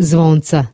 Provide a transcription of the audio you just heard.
zvonca.